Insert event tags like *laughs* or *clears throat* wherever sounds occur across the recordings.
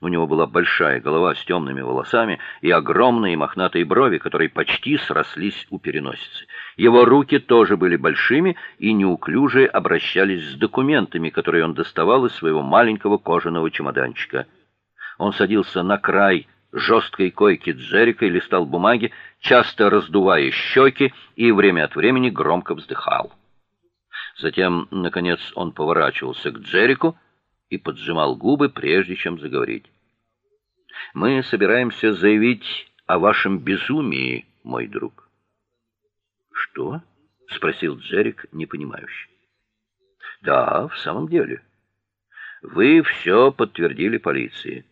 У него была большая голова с темными волосами и огромные мохнатые брови, которые почти срослись у переносицы. Его руки тоже были большими и неуклюже обращались с документами, которые он доставал из своего маленького кожаного чемоданчика. Он садился на край жесткой койки Джерика и листал бумаги, часто раздувая щеки и время от времени громко вздыхал. Затем, наконец, он поворачивался к Джерику и поджимал губы, прежде чем заговорить. Мы собираемся заявить о вашем безумии, мой друг. Что? спросил Джерик, непонимающе. Да, в самом деле. Вы все подтвердили полиции.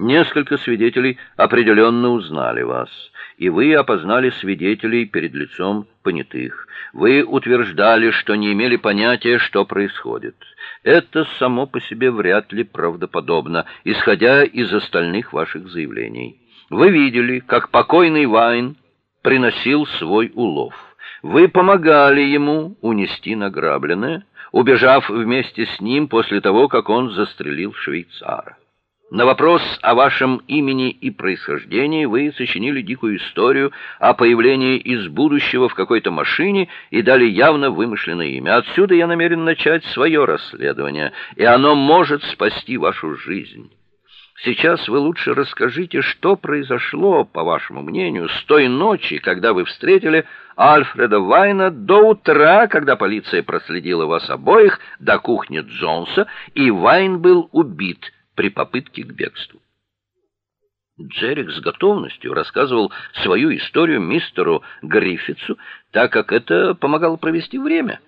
Несколько свидетелей определенно узнали вас, и вы опознали свидетелей перед лицом понятых. Вы утверждали, что не имели понятия, что происходит. Это само по себе вряд ли правдоподобно, исходя из остальных ваших заявлений. Вы видели, как покойный Вайн приносил свой улов. Вы помогали ему унести награбленное, убежав вместе с ним после того, как он застрелил швейцара. На вопрос о вашем имени и происхождении вы сочинили дикую историю о появлении из будущего в какой-то машине и дали явно вымышленное имя. Отсюда я намерен начать свое расследование, и оно может спасти вашу жизнь. Сейчас вы лучше расскажите, что произошло, по вашему мнению, с той ночи, когда вы встретили Альфреда Вайна до утра, когда полиция проследила вас обоих до кухни Джонса, и Вайн был убит при попытке к бегству. Джерик с готовностью рассказывал свою историю мистеру Гриффитсу, так как это помогало провести время.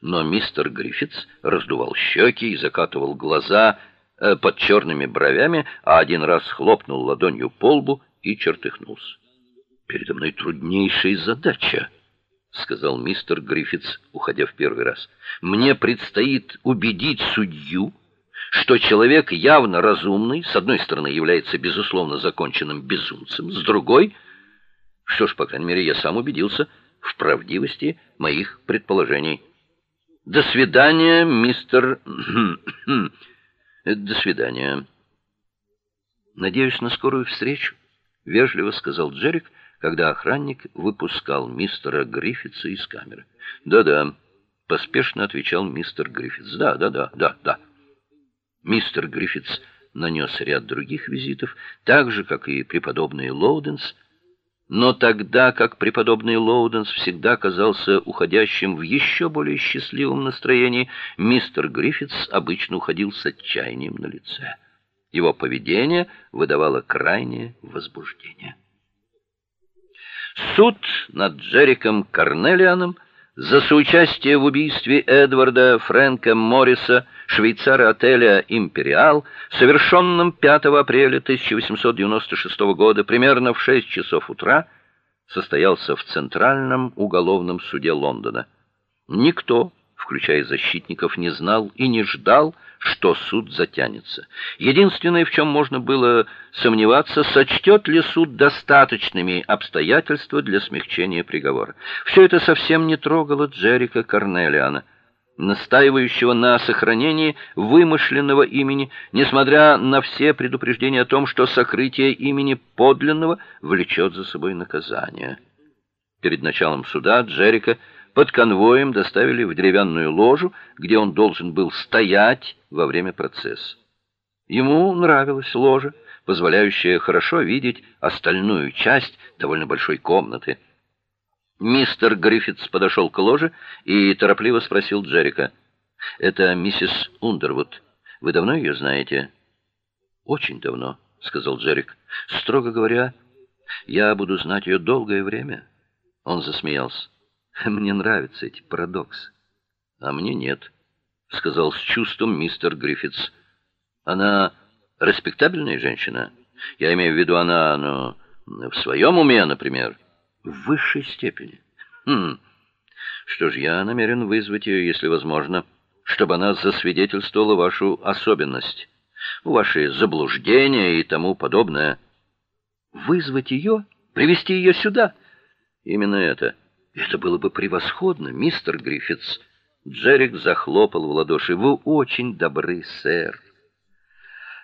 Но мистер Гриффитс раздувал щеки и закатывал глаза э, под черными бровями, а один раз хлопнул ладонью по лбу и чертыхнулся. Передо мной труднейшая задача, сказал мистер Гриффитс, уходя в первый раз. Мне предстоит убедить судью, что человек явно разумный, с одной стороны, является безусловно законченным безумцем, с другой, что ж, по крайней мере, я сам убедился в правдивости моих предположений. До свидания, мистер *clears throat* До свидания. Надеюсь на скорую встречу, вежливо сказал Джерик, когда охранник выпускал мистера Гриффитса из камеры. Да-да, поспешно отвечал мистер Гриффитс. Да, да, да, да, да. Мистер Гриффитс нанес ряд других визитов, так же как и преподобный Лоуденс, но тогда как преподобный Лоуденс всегда казался уходящим в еще более счастливом настроении, мистер Гриффитс обычно уходил с отчаянием на лице. Его поведение выдавало крайнее возбуждение. Суд над Джериком Карнелианом за соучастие в убийстве Эдварда Фрэнка Морриса, швейцара отеля Империал, совершенном 5 апреля 1896 года примерно в 6 часов утра, состоялся в Центральном уголовном суде Лондона. Никто включая защитников, не знал и не ждал, что суд затянется. Единственное, в чем можно было сомневаться, сочтет ли суд достаточными обстоятельства для смягчения приговора. Все это совсем не трогало Джерика Карнелиана, настаивающего на сохранении вымышленного имени, несмотря на все предупреждения о том, что сокрытие имени подлинного влечет за собой наказание. Перед началом суда Джерика под конвоем доставили в деревянную ложу, где он должен был стоять во время процесса. Ему нравилась ложа, позволяющая хорошо видеть остальную часть довольно большой комнаты. Мистер Гриффитс подошел к ложе и торопливо спросил Джерика: "Это миссис Ундервуд. Вы давно ее знаете?" "Очень давно", сказал Джерик. "Строго говоря, я буду знать ее долгое время". Он засмеялся. *laughs* Мне нравятся эти парадоксы. А мне нет, сказал с чувством мистер Гриффитс. Она респектабельная женщина. Я имею в виду она, ну, в своем уме, например, в высшей степени. Хм. Что ж, я намерен вызвать ее, если возможно, чтобы она засвидетельствовала вашу особенность, ваши заблуждения и тому подобное. Вызвать ее, привести ее сюда. Именно это. Это было бы превосходно, мистер Гриффитс. Джерик захлопал в ладоши. Вы очень добры, сэр.